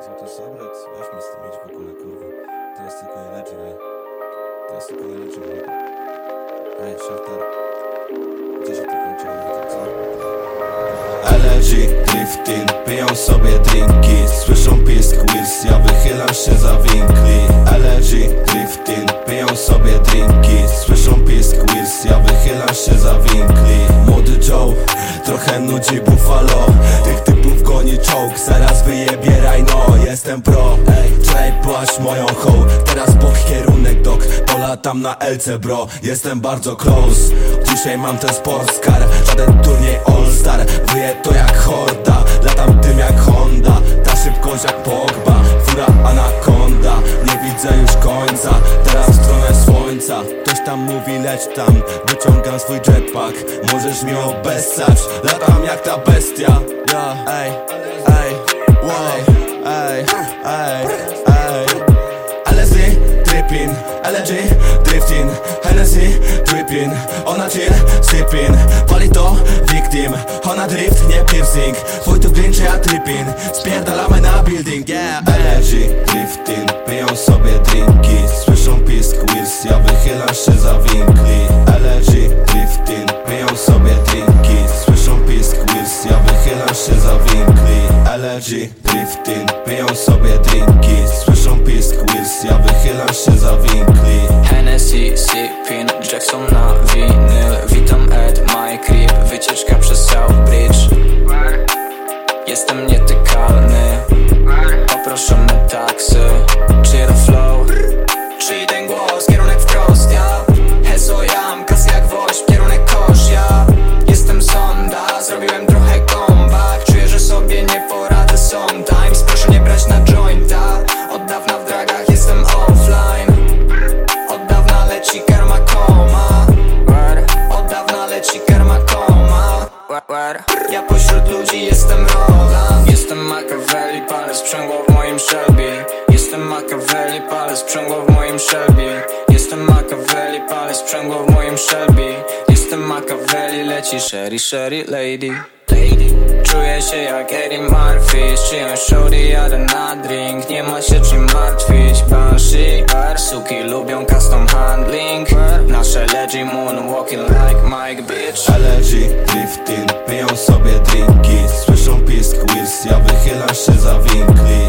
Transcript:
Sobrex, weźmy z tym idź w ogóle, kurwa. Teraz tylko leczy, ej. Teraz tylko leczy, ej. Ej, shelter. Gdzie się to kończyło, co? Allergy, drifting, piją sobie drinki. Słyszą pisk Wills, ja wychylam się za winkli. Allergy, drifting, piją sobie drinki. Słyszą pisk Wills, ja wychylam się za winkli. Młody Joe, trochę nudzi Buffalo Czołg, zaraz wyjebieraj no Jestem pro, ej, wczoraj byłaś moją hoł Teraz bok kierunek dok, polatam na LC bro. Jestem bardzo close, dzisiaj mam ten sportscar Żaden turniej all star, wyje to jak horda. Latam tym jak Honda, ta szybkość jak Pogba. Fura anakonda, nie widzę już końca. Teraz w stronę słońca. Ktoś tam mówi leć tam, wyciągam swój jetpack. Możesz mi obessać, latam jak ta bestia yeah, ay, ay, wow, ay, ay, ay. Alle see, drippin, alle G, driftin, Hennessy, drippin, chill, sippin, pali to victim, ona drift, nie piercing, twój tu grinch, ja trippin, spierdalamy na building, yeah, LG. LG, drifting, piją sobie drinki. Słyszą pisk Wills, ja wychylam się za winkli. Hennessy, Sipin, Jackson na winyl. Witam Ed, my creep, wycieczka przez South Bridge. Jestem nietykalny, Machiavelli, palę sprzęgło w moim Shelby. Jestem Machiavelli, leci Sherry, Sherry Lady. Czuję się jak Eddie Murphy Z czyjąś shorty jadę na drink. Nie ma się czym martwić Banshee Suki lubią custom handling. Nasze leggy moonwalking like Mike bitch. LG, drifting, piją sobie drinki. Słyszą pisk Wills, ja wychylam się za winkli